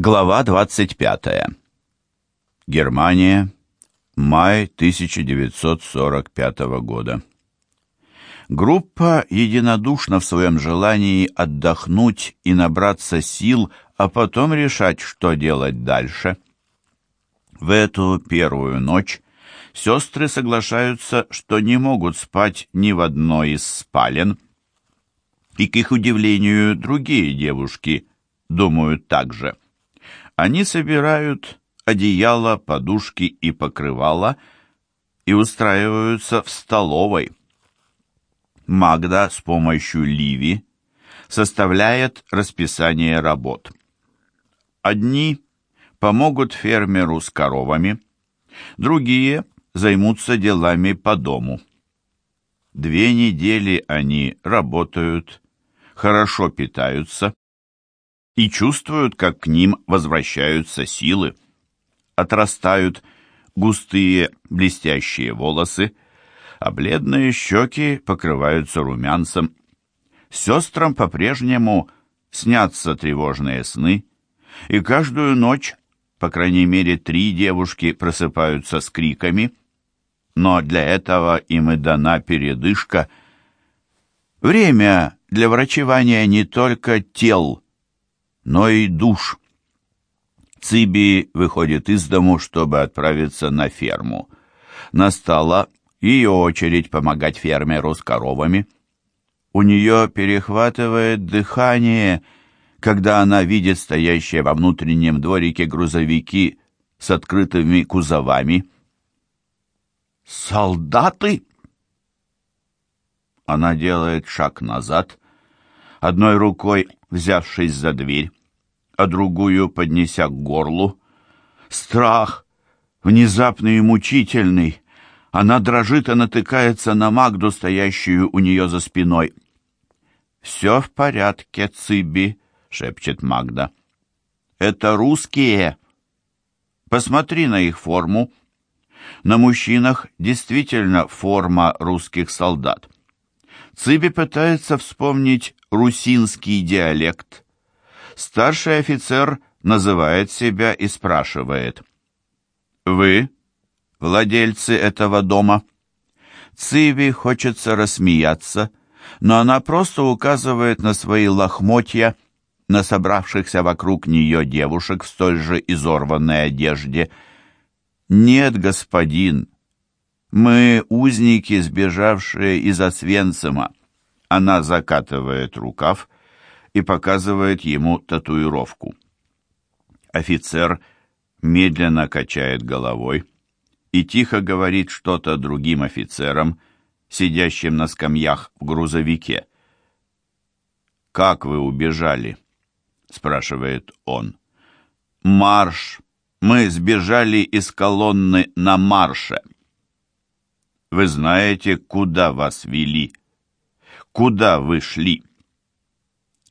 Глава 25. Германия. Май 1945 года. Группа единодушна в своем желании отдохнуть и набраться сил, а потом решать, что делать дальше. В эту первую ночь сестры соглашаются, что не могут спать ни в одной из спален, и, к их удивлению, другие девушки думают так же. Они собирают одеяло, подушки и покрывала и устраиваются в столовой. Магда с помощью Ливи составляет расписание работ. Одни помогут фермеру с коровами, другие займутся делами по дому. Две недели они работают, хорошо питаются, и чувствуют, как к ним возвращаются силы. Отрастают густые блестящие волосы, а бледные щеки покрываются румянцем. Сестрам по-прежнему снятся тревожные сны, и каждую ночь, по крайней мере, три девушки просыпаются с криками, но для этого им и дана передышка. Время для врачевания не только тел, но и душ. Циби выходит из дому, чтобы отправиться на ферму. Настала ее очередь помогать фермеру с коровами. У нее перехватывает дыхание, когда она видит стоящие во внутреннем дворике грузовики с открытыми кузовами. «Солдаты!» Она делает шаг назад, одной рукой взявшись за дверь а другую поднеся к горлу. Страх, внезапный и мучительный. Она дрожит и натыкается на Магду, стоящую у нее за спиной. «Все в порядке, Циби», — шепчет Магда. «Это русские. Посмотри на их форму. На мужчинах действительно форма русских солдат». Циби пытается вспомнить русинский диалект — Старший офицер называет себя и спрашивает. «Вы владельцы этого дома?» Циви хочется рассмеяться, но она просто указывает на свои лохмотья, на собравшихся вокруг нее девушек в столь же изорванной одежде. «Нет, господин, мы узники, сбежавшие из Освенцима». Она закатывает рукав и показывает ему татуировку. Офицер медленно качает головой и тихо говорит что-то другим офицерам, сидящим на скамьях в грузовике. «Как вы убежали?» — спрашивает он. «Марш! Мы сбежали из колонны на марше!» «Вы знаете, куда вас вели? Куда вы шли?»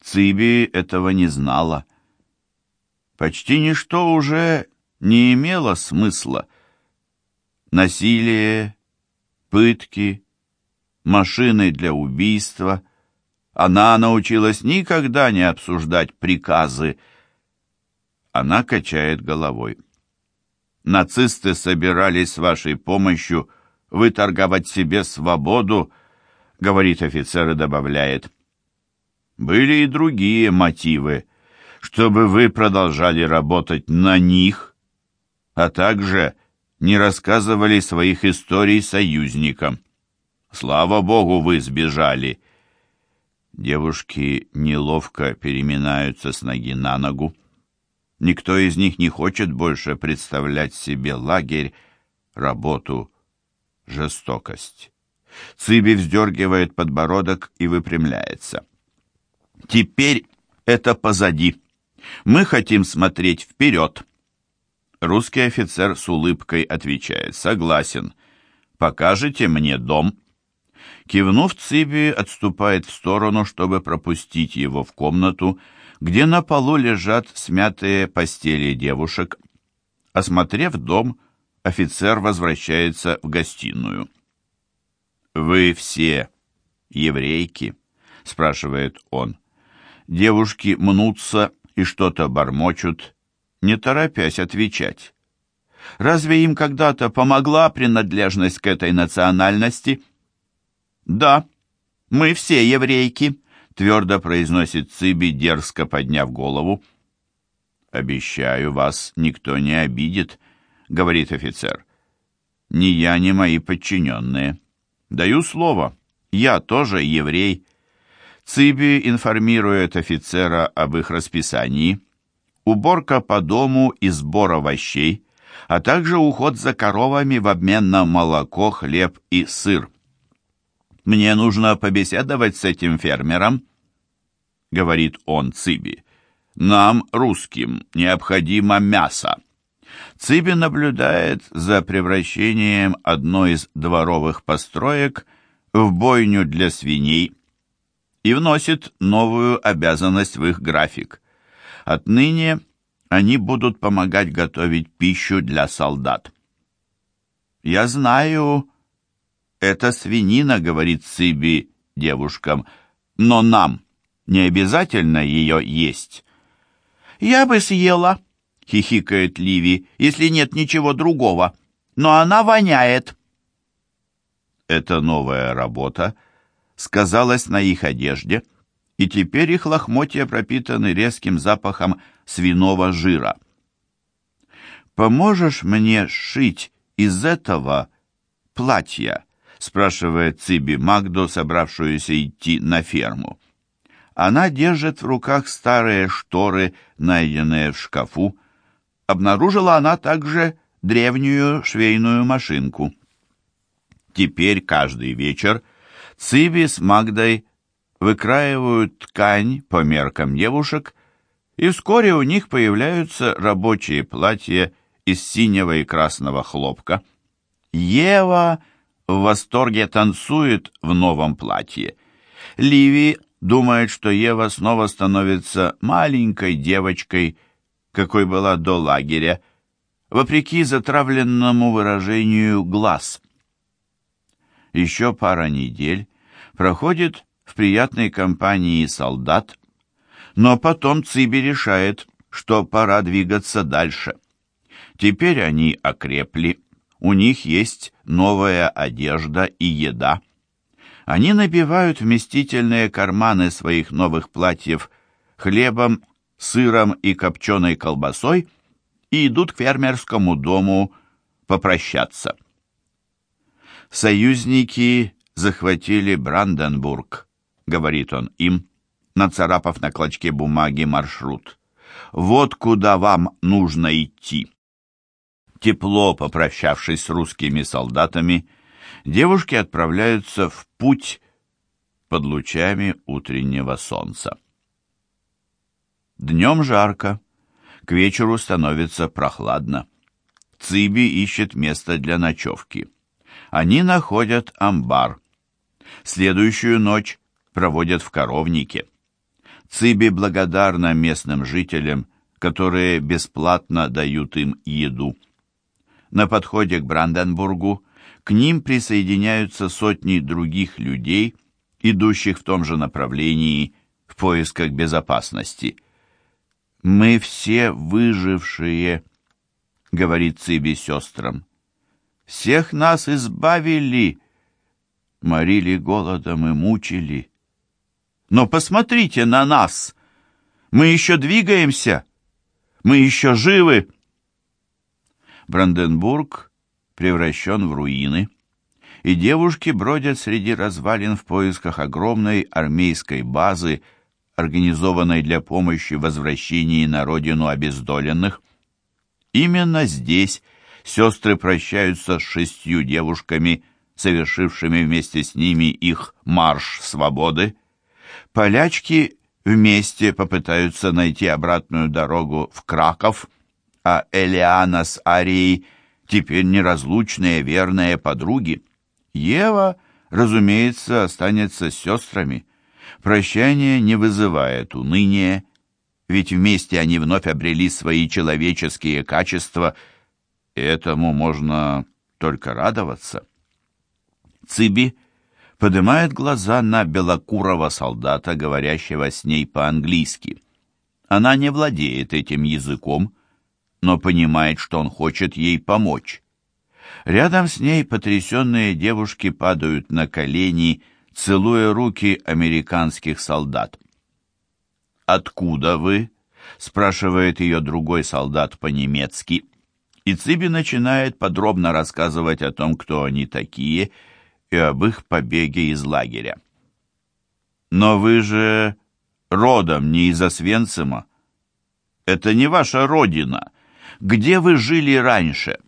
Циби этого не знала. Почти ничто уже не имело смысла. Насилие, пытки, машины для убийства. Она научилась никогда не обсуждать приказы. Она качает головой. Нацисты собирались с вашей помощью выторговать себе свободу, говорит офицер и добавляет. Были и другие мотивы, чтобы вы продолжали работать на них, а также не рассказывали своих историй союзникам. Слава богу, вы сбежали. Девушки неловко переминаются с ноги на ногу. Никто из них не хочет больше представлять себе лагерь, работу, жестокость. Циби вздергивает подбородок и выпрямляется. Теперь это позади. Мы хотим смотреть вперед. Русский офицер с улыбкой отвечает. Согласен. Покажете мне дом? Кивнув, Циби отступает в сторону, чтобы пропустить его в комнату, где на полу лежат смятые постели девушек. Осмотрев дом, офицер возвращается в гостиную. «Вы все еврейки?» — спрашивает он. Девушки мнутся и что-то бормочут, не торопясь отвечать. Разве им когда-то помогла принадлежность к этой национальности? Да, мы все еврейки, твердо произносит Циби, дерзко подняв голову. «Обещаю вас, никто не обидит», — говорит офицер. «Ни я, ни мои подчиненные. Даю слово, я тоже еврей». Циби информирует офицера об их расписании. Уборка по дому и сбор овощей, а также уход за коровами в обмен на молоко, хлеб и сыр. «Мне нужно побеседовать с этим фермером», — говорит он Циби. «Нам, русским, необходимо мясо». Циби наблюдает за превращением одной из дворовых построек в бойню для свиней и вносит новую обязанность в их график. Отныне они будут помогать готовить пищу для солдат. «Я знаю, это свинина», — говорит Циби девушкам, — «но нам не обязательно ее есть». «Я бы съела», — хихикает Ливи, — «если нет ничего другого. Но она воняет». Эта новая работа сказалась на их одежде, и теперь их лохмотья пропитаны резким запахом свиного жира. «Поможешь мне сшить из этого платья?» — спрашивает Циби Магду, собравшуюся идти на ферму. Она держит в руках старые шторы, найденные в шкафу. Обнаружила она также древнюю швейную машинку. Теперь каждый вечер Циби с Магдой выкраивают ткань по меркам девушек, и вскоре у них появляются рабочие платья из синего и красного хлопка. Ева в восторге танцует в новом платье. Ливи думает, что Ева снова становится маленькой девочкой, какой была до лагеря, вопреки затравленному выражению глаз. Еще пара недель проходит в приятной компании солдат, но потом Циби решает, что пора двигаться дальше. Теперь они окрепли, у них есть новая одежда и еда. Они набивают вместительные карманы своих новых платьев хлебом, сыром и копченой колбасой и идут к фермерскому дому попрощаться. Союзники захватили Бранденбург, говорит он им, нацарапав на клочке бумаги маршрут. Вот куда вам нужно идти. Тепло попрощавшись с русскими солдатами, девушки отправляются в путь под лучами утреннего солнца. Днем жарко, к вечеру становится прохладно. Циби ищет место для ночевки. Они находят амбар. Следующую ночь проводят в коровнике. Циби благодарна местным жителям, которые бесплатно дают им еду. На подходе к Бранденбургу к ним присоединяются сотни других людей, идущих в том же направлении в поисках безопасности. «Мы все выжившие», — говорит Циби сестрам. «Всех нас избавили, морили голодом и мучили. Но посмотрите на нас! Мы еще двигаемся, мы еще живы!» Бранденбург превращен в руины, и девушки бродят среди развалин в поисках огромной армейской базы, организованной для помощи в возвращении на родину обездоленных. Именно здесь сестры прощаются с шестью девушками, совершившими вместе с ними их марш свободы. Полячки вместе попытаются найти обратную дорогу в Краков, а Элиана с Арией – теперь неразлучные верные подруги. Ева, разумеется, останется с сестрами. Прощание не вызывает уныния, ведь вместе они вновь обрели свои человеческие качества, и этому можно только радоваться. Циби поднимает глаза на белокурого солдата, говорящего с ней по-английски. Она не владеет этим языком, но понимает, что он хочет ей помочь. Рядом с ней потрясенные девушки падают на колени, целуя руки американских солдат. «Откуда вы?» — спрашивает ее другой солдат по-немецки. И Циби начинает подробно рассказывать о том, кто они такие, и об их побеге из лагеря. «Но вы же родом не из Освенцима. Это не ваша родина. Где вы жили раньше?»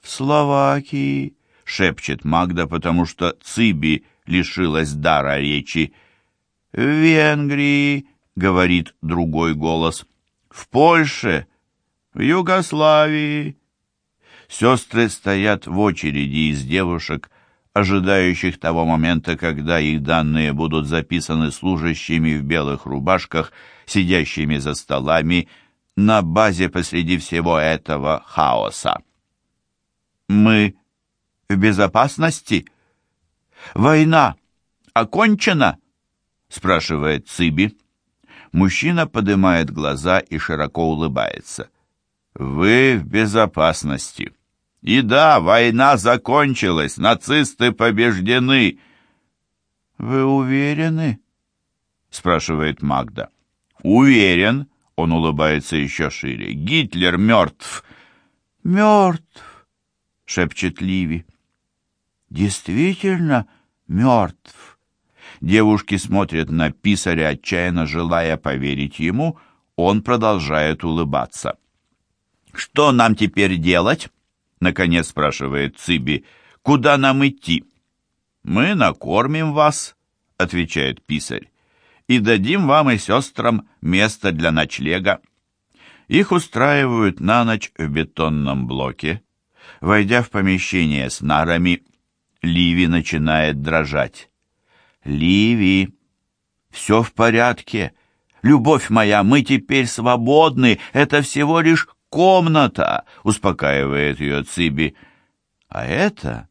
«В Словакии», — шепчет Магда, потому что Циби лишилась дара речи. «В Венгрии», — говорит другой голос. «В Польше, в Югославии». Сестры стоят в очереди из девушек, ожидающих того момента, когда их данные будут записаны служащими в белых рубашках, сидящими за столами, на базе посреди всего этого хаоса. Мы в безопасности? Война окончена? спрашивает Циби. Мужчина поднимает глаза и широко улыбается. Вы в безопасности. И да, война закончилась, нацисты побеждены. Вы уверены? спрашивает Магда. Уверен, он улыбается еще шире. Гитлер мертв. Мертв шепчет Ливи. Действительно мертв. Девушки смотрят на писаря, отчаянно желая поверить ему, он продолжает улыбаться. «Что нам теперь делать?» — наконец спрашивает Циби. «Куда нам идти?» «Мы накормим вас», — отвечает писарь, «и дадим вам и сестрам место для ночлега». Их устраивают на ночь в бетонном блоке. Войдя в помещение с нарами, Ливи начинает дрожать. «Ливи, все в порядке. Любовь моя, мы теперь свободны. Это всего лишь комната», — успокаивает ее Циби. «А это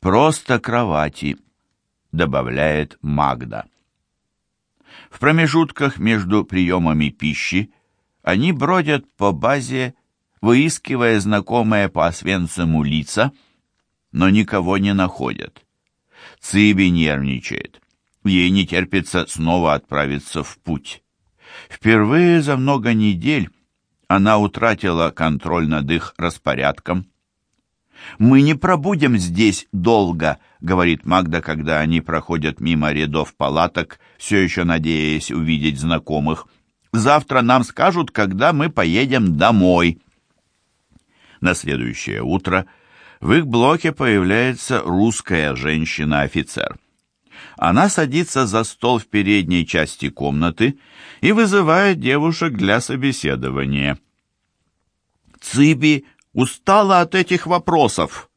просто кровати», — добавляет Магда. В промежутках между приемами пищи они бродят по базе выискивая знакомые по Освенциму лица, но никого не находят. Циби нервничает. Ей не терпится снова отправиться в путь. Впервые за много недель она утратила контроль над их распорядком. «Мы не пробудем здесь долго», — говорит Магда, когда они проходят мимо рядов палаток, все еще надеясь увидеть знакомых. «Завтра нам скажут, когда мы поедем домой». На следующее утро в их блоке появляется русская женщина-офицер. Она садится за стол в передней части комнаты и вызывает девушек для собеседования. Циби устала от этих вопросов.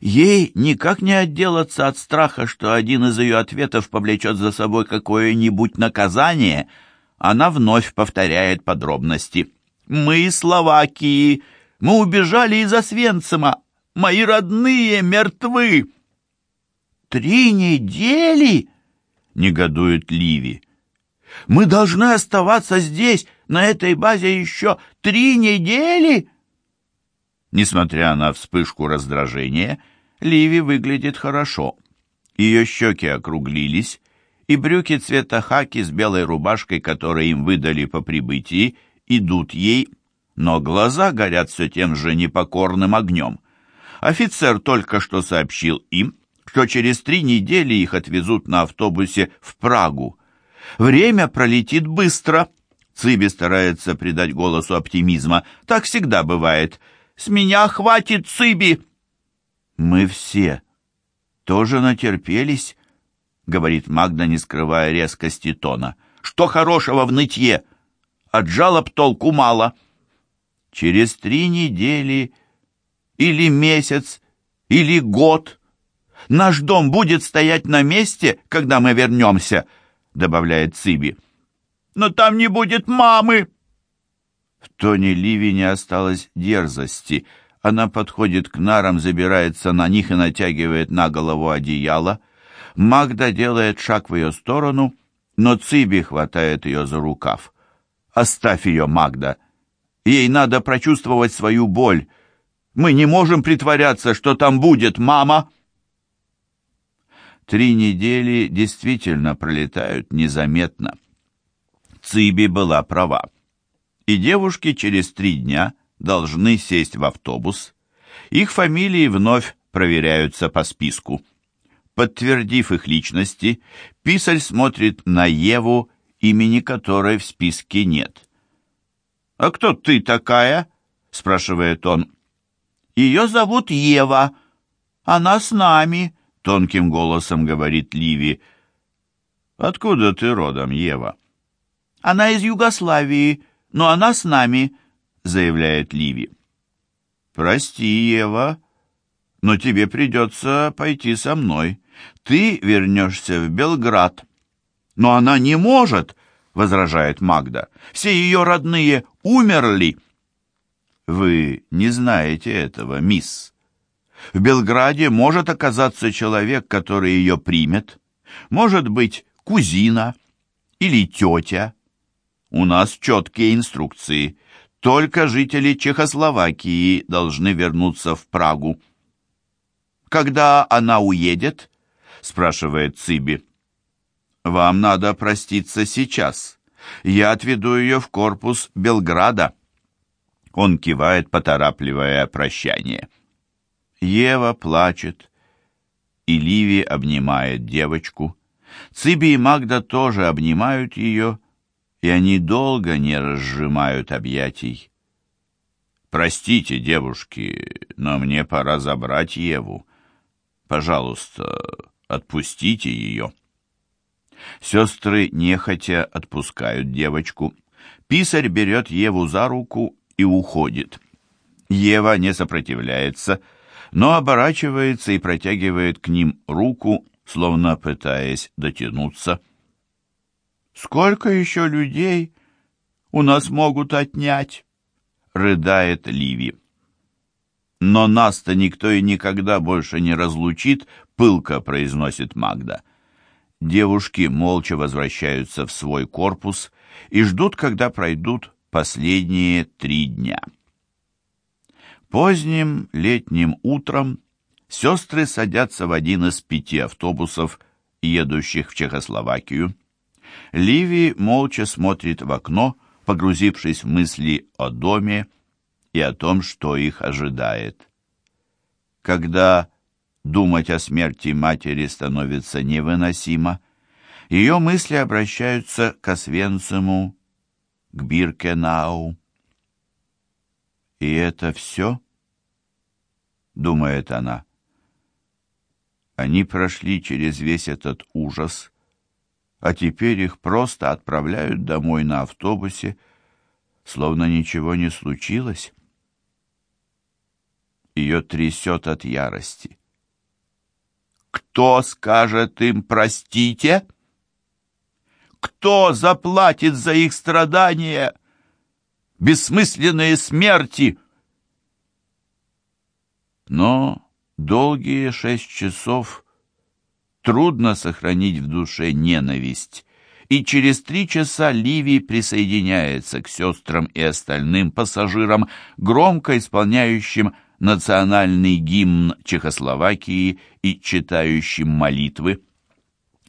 Ей никак не отделаться от страха, что один из ее ответов повлечет за собой какое-нибудь наказание. Она вновь повторяет подробности. «Мы из Словакии», мы убежали из Освенцима. Мои родные мертвы. Три недели? Негодует Ливи. Мы должны оставаться здесь, на этой базе еще три недели? Несмотря на вспышку раздражения, Ливи выглядит хорошо. Ее щеки округлились, и брюки цвета хаки с белой рубашкой, которые им выдали по прибытии, идут ей но глаза горят все тем же непокорным огнем. Офицер только что сообщил им, что через три недели их отвезут на автобусе в Прагу. Время пролетит быстро. Циби старается придать голосу оптимизма. Так всегда бывает. «С меня хватит, Циби!» «Мы все тоже натерпелись», — говорит Магда, не скрывая резкости тона. «Что хорошего в нытье? От жалоб толку мало». Через три недели или месяц или год наш дом будет стоять на месте, когда мы вернемся, добавляет Циби. Но там не будет мамы. В тоне Ливи не осталось дерзости. Она подходит к нарам, забирается на них и натягивает на голову одеяло. Магда делает шаг в ее сторону, но Циби хватает ее за рукав. «Оставь ее, Магда!» Ей надо прочувствовать свою боль. Мы не можем притворяться, что там будет мама. Три недели действительно пролетают незаметно. Циби была права. И девушки через три дня должны сесть в автобус. Их фамилии вновь проверяются по списку. Подтвердив их личности, писарь смотрит на Еву, имени которой в списке нет. «А кто ты такая?» — спрашивает он. «Ее зовут Ева. Она с нами», — тонким голосом говорит Ливи. «Откуда ты родом, Ева?» «Она из Югославии, но она с нами», — заявляет Ливи. «Прости, Ева, но тебе придется пойти со мной. Ты вернешься в Белград». «Но она не может», — возражает Магда. «Все ее родные умерли». «Вы не знаете этого, мисс. В Белграде может оказаться человек, который ее примет. Может быть, кузина или тетя. У нас четкие инструкции. Только жители Чехословакии должны вернуться в Прагу. «Когда она уедет?» — спрашивает Циби. «Вам надо проститься сейчас. Я отведу ее в корпус Белграда». Он кивает, поторапливая прощание. Ева плачет, и Ливи обнимает девочку. Циби и Магда тоже обнимают ее, и они долго не разжимают объятий. «Простите, девушки, но мне пора забрать Еву. Пожалуйста, отпустите ее». Сестры нехотя отпускают девочку. Писарь берет Еву за руку и уходит. Ева не сопротивляется, но оборачивается и протягивает к ним руку, словно пытаясь дотянуться. «Сколько еще людей у нас могут отнять?» — рыдает Ливи. «Но нас-то никто и никогда больше не разлучит», — пылко произносит Магда. Девушки молча возвращаются в свой корпус и ждут, когда пройдут последние три дня. Поздним летним утром сестры садятся в один из пяти автобусов, едущих в Чехословакию. Ливи молча смотрит в окно, погрузившись в мысли о доме, и о том, что их ожидает. Когда думать о смерти матери становится невыносимо, ее мысли обращаются к Освенциму, к Биркенау. «И это все?» — думает она. Они прошли через весь этот ужас, а теперь их просто отправляют домой на автобусе, словно ничего не случилось ее трясет от ярости. Кто скажет им «простите»? Кто заплатит за их страдания? Бессмысленные смерти? Но долгие шесть часов трудно сохранить в душе ненависть, и через три часа Ливи присоединяется к сестрам и остальным пассажирам, громко исполняющим национальный гимн Чехословакии и читающим молитвы.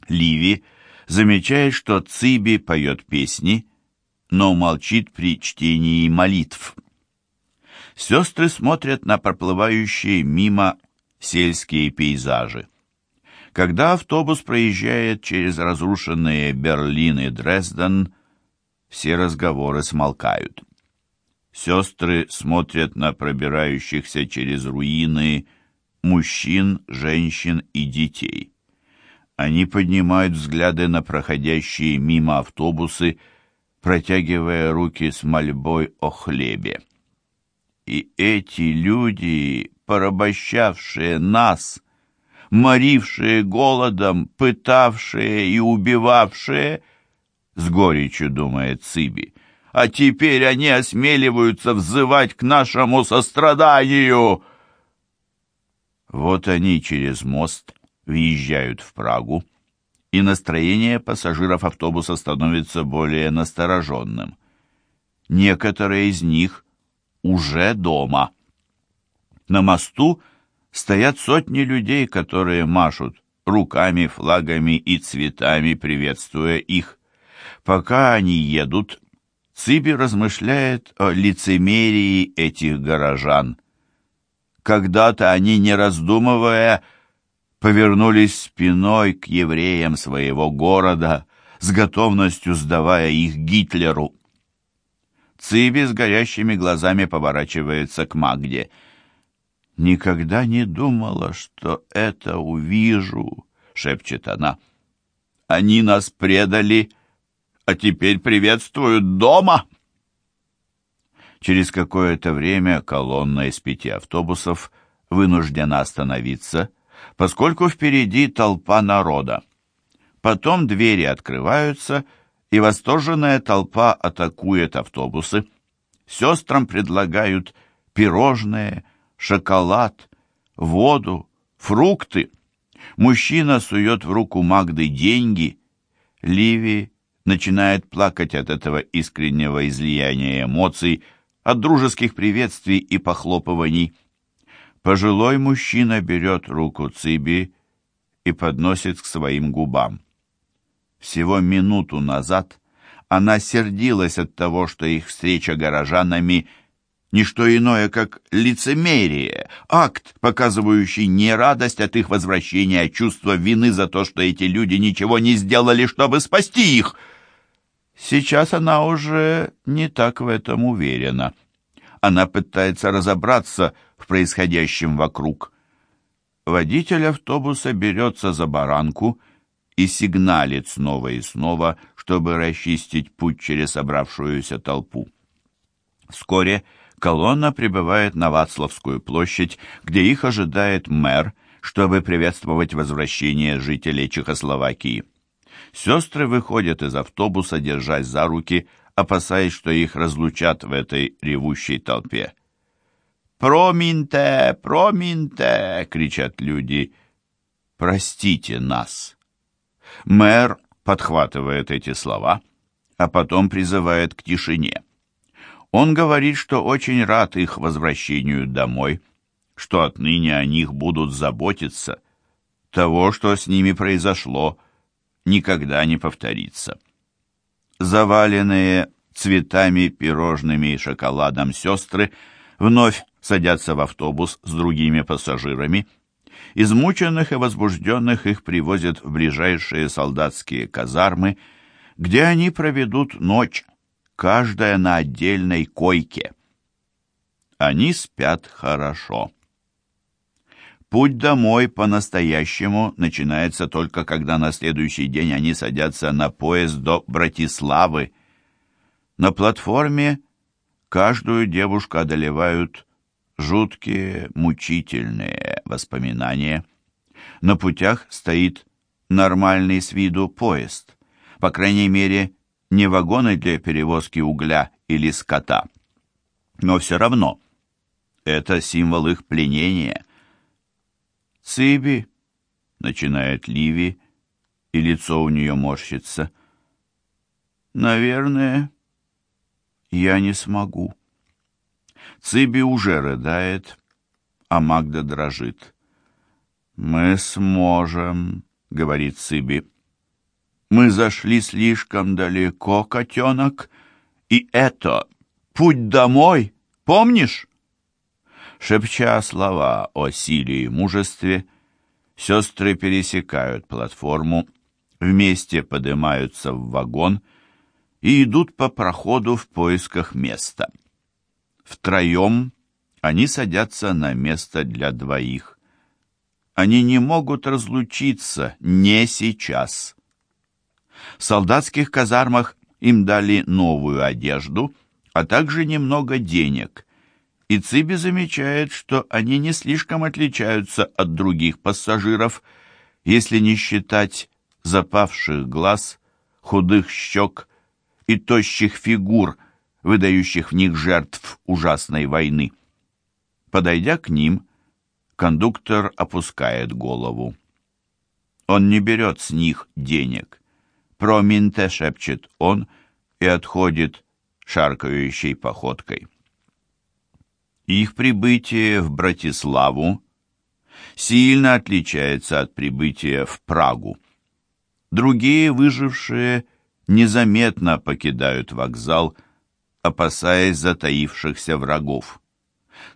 Ливи замечает, что Циби поет песни, но молчит при чтении молитв. Сестры смотрят на проплывающие мимо сельские пейзажи. Когда автобус проезжает через разрушенные Берлин и Дрезден, все разговоры смолкают. Сестры смотрят на пробирающихся через руины мужчин, женщин и детей. Они поднимают взгляды на проходящие мимо автобусы, протягивая руки с мольбой о хлебе. И эти люди, порабощавшие нас, морившие голодом, пытавшие и убивавшие, с горечью думает Циби, а теперь они осмеливаются взывать к нашему состраданию. Вот они через мост въезжают в Прагу, и настроение пассажиров автобуса становится более настороженным. некоторые из них уже дома. На мосту стоят сотни людей, которые машут руками, флагами и цветами, приветствуя их. Пока они едут, Циби размышляет о лицемерии этих горожан. Когда-то они, не раздумывая, повернулись спиной к евреям своего города, с готовностью сдавая их Гитлеру. Циби с горящими глазами поворачивается к Магде. «Никогда не думала, что это увижу», — шепчет она. «Они нас предали, а теперь приветствуют дома». Через какое-то время колонна из пяти автобусов вынуждена остановиться, поскольку впереди толпа народа. Потом двери открываются, и восторженная толпа атакует автобусы. Сестрам предлагают пирожные, шоколад, воду, фрукты. Мужчина сует в руку Магды деньги. Ливи начинает плакать от этого искреннего излияния эмоций, от дружеских приветствий и похлопываний. Пожилой мужчина берет руку Циби и подносит к своим губам. Всего минуту назад она сердилась от того, что их встреча горожанами – не что иное, как лицемерие, акт, показывающий не радость от их возвращения, а чувство вины за то, что эти люди ничего не сделали, чтобы спасти их. Сейчас она уже не так в этом уверена. Она пытается разобраться в происходящем вокруг. Водитель автобуса берется за баранку и сигналит снова и снова, чтобы расчистить путь через собравшуюся толпу. Вскоре колонна прибывает на Вацлавскую площадь, где их ожидает мэр, чтобы приветствовать возвращение жителей Чехословакии. Сестры выходят из автобуса, держась за руки, опасаясь, что их разлучат в этой ревущей толпе. «Проминте! Проминте!» — кричат люди. «Простите нас!» Мэр подхватывает эти слова, а потом призывает к тишине. Он говорит, что очень рад их возвращению домой, что отныне о них будут заботиться. Того, что с ними произошло, никогда не повторится. Заваленные цветами, пирожными и шоколадом сестры вновь садятся в автобус с другими пассажирами – Измученных и возбужденных их привозят в ближайшие солдатские казармы, где они проведут ночь, каждая на отдельной койке. Они спят хорошо. Путь домой по-настоящему начинается только когда на следующий день они садятся на поезд до Братиславы. На платформе каждую девушку одолевают жуткие, мучительные воспоминания. На путях стоит нормальный с виду поезд. По крайней мере, не вагоны для перевозки угля или скота. Но все равно это символ их пленения. «Циби», — начинает Ливи, и лицо у нее морщится. «Наверное, я не смогу». Циби уже рыдает, а Магда дрожит. «Мы сможем», — говорит Циби. «Мы зашли слишком далеко, котенок, и это путь домой, помнишь?» Шепча слова о силе и мужестве, сестры пересекают платформу, вместе поднимаются в вагон и идут по проходу в поисках места. Втроем они садятся на место для двоих. Они не могут разлучиться, не сейчас. В солдатских казармах им дали новую одежду, а также немного денег. И Циби замечает, что они не слишком отличаются от других пассажиров, если не считать запавших глаз, худых щек и тощих фигур – выдающих в них жертв ужасной войны. Подойдя к ним, кондуктор опускает голову. Он не берет с них денег. «Проминте», — шепчет он, и отходит, шаркающей походкой. Их прибытие в Братиславу сильно отличается от прибытия в Прагу. Другие выжившие незаметно покидают вокзал, опасаясь затаившихся врагов.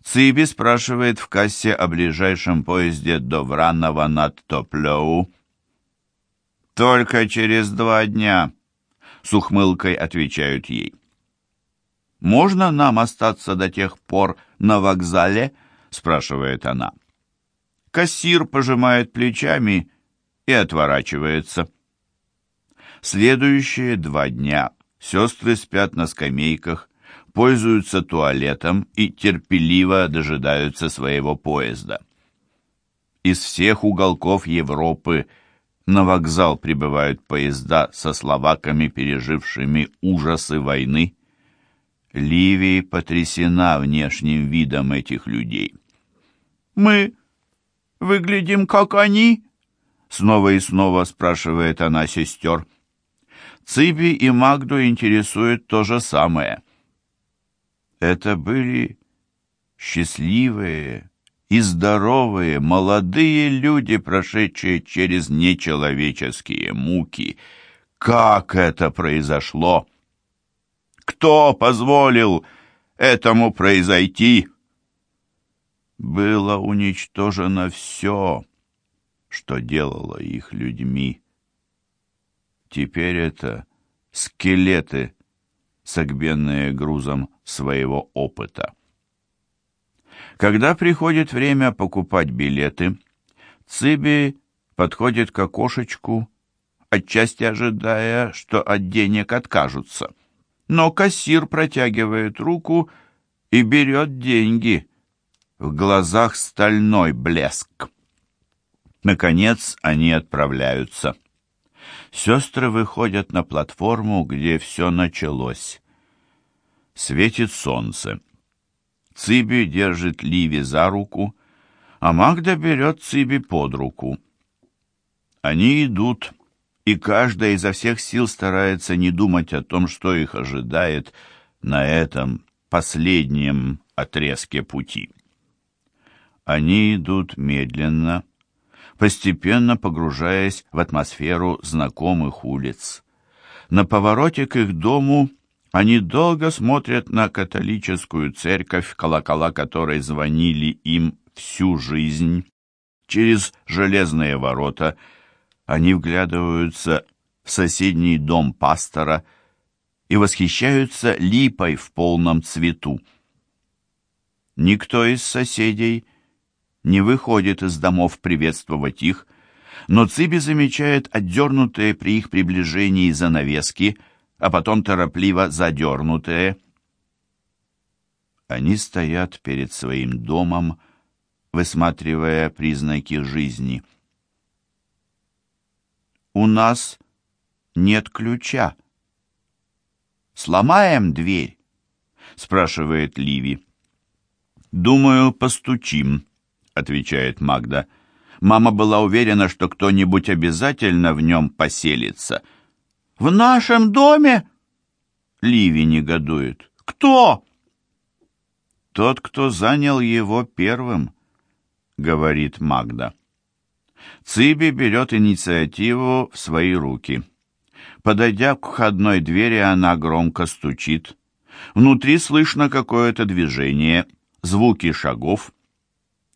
Циби спрашивает в кассе о ближайшем поезде до Вранова над Топлеу. «Только через два дня», — с ухмылкой отвечают ей. «Можно нам остаться до тех пор на вокзале?» — спрашивает она. Кассир пожимает плечами и отворачивается. Следующие два дня сестры спят на скамейках, пользуются туалетом и терпеливо дожидаются своего поезда. Из всех уголков Европы на вокзал прибывают поезда со словаками, пережившими ужасы войны. Ливия потрясена внешним видом этих людей. «Мы выглядим, как они?» Снова и снова спрашивает она сестер. Циби и Магду интересует то же самое. Это были счастливые и здоровые молодые люди, прошедшие через нечеловеческие муки. Как это произошло? Кто позволил этому произойти? Было уничтожено все, что делало их людьми. Теперь это скелеты, согбенные грузом своего опыта. Когда приходит время покупать билеты, Циби подходит к окошечку, отчасти ожидая, что от денег откажутся. Но кассир протягивает руку и берет деньги. В глазах стальной блеск. Наконец они отправляются. Сестры выходят на платформу, где все началось. Светит солнце. Циби держит Ливи за руку, а Магда берет Циби под руку. Они идут, и каждая изо всех сил старается не думать о том, что их ожидает на этом последнем отрезке пути. Они идут медленно, постепенно погружаясь в атмосферу знакомых улиц. На повороте к их дому они долго смотрят на католическую церковь, колокола которой звонили им всю жизнь. Через железные ворота они вглядываются в соседний дом пастора и восхищаются липой в полном цвету. Никто из соседей не выходит из домов приветствовать их, но Циби замечает отдернутые при их приближении занавески, а потом торопливо задернутые. Они стоят перед своим домом, высматривая признаки жизни. «У нас нет ключа. Сломаем дверь?» — спрашивает Ливи. «Думаю, постучим», отвечает Магда. Мама была уверена, что кто-нибудь обязательно в нем поселится. «В нашем доме?» Ливи негодует. «Кто?» «Тот, кто занял его первым», — говорит Магда. Циби берет инициативу в свои руки. Подойдя к входной двери, она громко стучит. Внутри слышно какое-то движение, звуки шагов,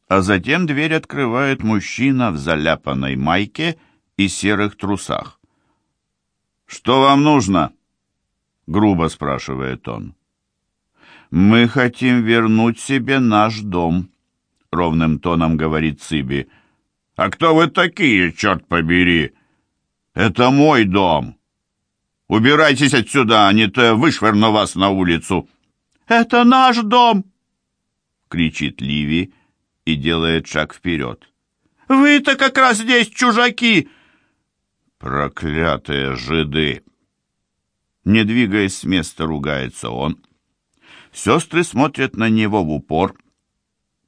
а затем дверь открывает мужчина в заляпанной майке и серых трусах. «Что вам нужно?» — грубо спрашивает он. «Мы хотим вернуть себе наш дом», — ровным тоном говорит Циби. «А кто вы такие, черт побери?» «Это мой дом. Убирайтесь отсюда, а не то вышвырну вас на улицу». «Это наш дом!» — кричит Ливи и делает шаг вперед. «Вы-то как раз здесь чужаки!» «Проклятые жиды!» Не двигаясь с места, ругается он. Сестры смотрят на него в упор.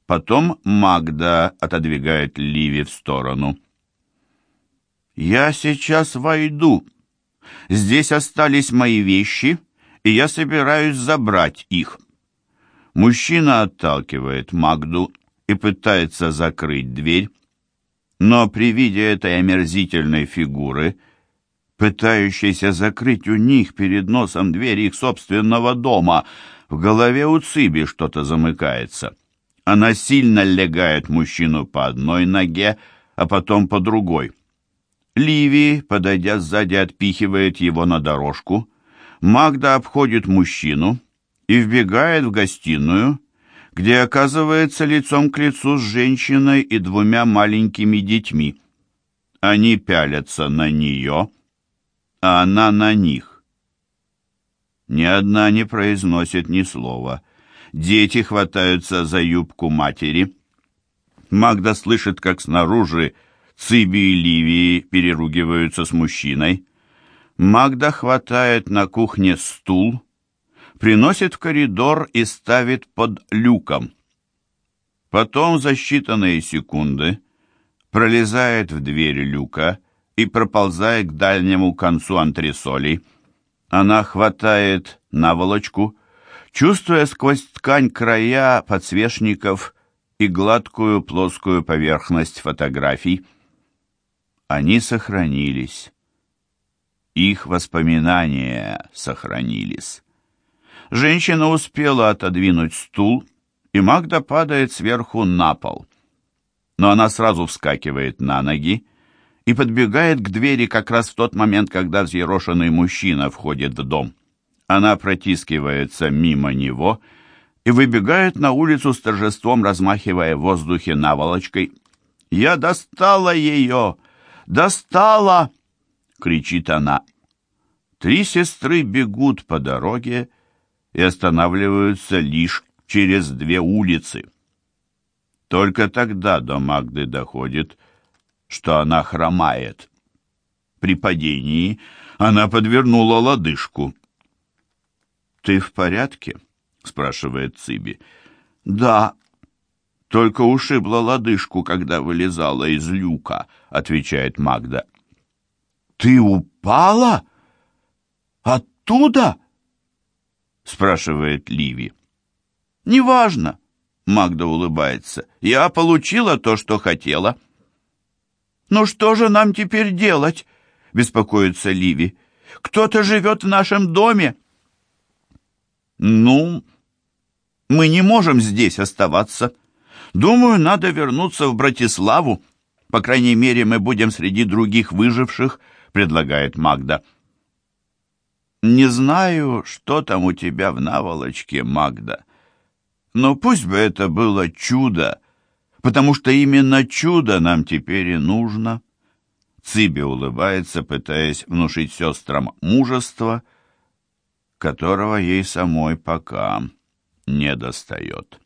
Потом Магда отодвигает Ливи в сторону. «Я сейчас войду. Здесь остались мои вещи, и я собираюсь забрать их. Мужчина отталкивает Магду и пытается закрыть дверь, но при виде этой омерзительной фигуры, пытающейся закрыть у них перед носом дверь их собственного дома, в голове у Циби что-то замыкается. Она сильно легает мужчину по одной ноге, а потом по другой. Ливи, подойдя сзади, отпихивает его на дорожку. Магда обходит мужчину и вбегает в гостиную, где оказывается лицом к лицу с женщиной и двумя маленькими детьми. Они пялятся на нее, а она на них. Ни одна не произносит ни слова. Дети хватаются за юбку матери. Магда слышит, как снаружи Циби и Ливии переругиваются с мужчиной. Магда хватает на кухне стул, приносит в коридор и ставит под люком. Потом за считанные секунды пролезает в дверь люка и проползает к дальнему концу антресолей. Она хватает наволочку, чувствуя сквозь ткань края подсвечников и гладкую плоскую поверхность фотографий. Они сохранились. Их воспоминания сохранились. Женщина успела отодвинуть стул, и Магда падает сверху на пол. Но она сразу вскакивает на ноги и подбегает к двери как раз в тот момент, когда взъерошенный мужчина входит в дом. Она протискивается мимо него и выбегает на улицу с торжеством, размахивая в воздухе наволочкой. «Я достала ее! Достала!» — кричит она. Три сестры бегут по дороге и останавливаются лишь через две улицы. Только тогда до Магды доходит, что она хромает. При падении она подвернула лодыжку. «Ты в порядке?» — спрашивает Циби. «Да, только ушибла лодыжку, когда вылезала из люка», — отвечает Магда. «Ты упала? Оттуда?» — спрашивает Ливи. «Неважно», — Магда улыбается. «Я получила то, что хотела». «Ну что же нам теперь делать?» — беспокоится Ливи. «Кто-то живет в нашем доме». «Ну, мы не можем здесь оставаться. Думаю, надо вернуться в Братиславу. По крайней мере, мы будем среди других выживших», — предлагает Магда. «Не знаю, что там у тебя в наволочке, Магда, но пусть бы это было чудо, потому что именно чудо нам теперь и нужно». Циби улыбается, пытаясь внушить сестрам мужество — которого ей самой пока не достает.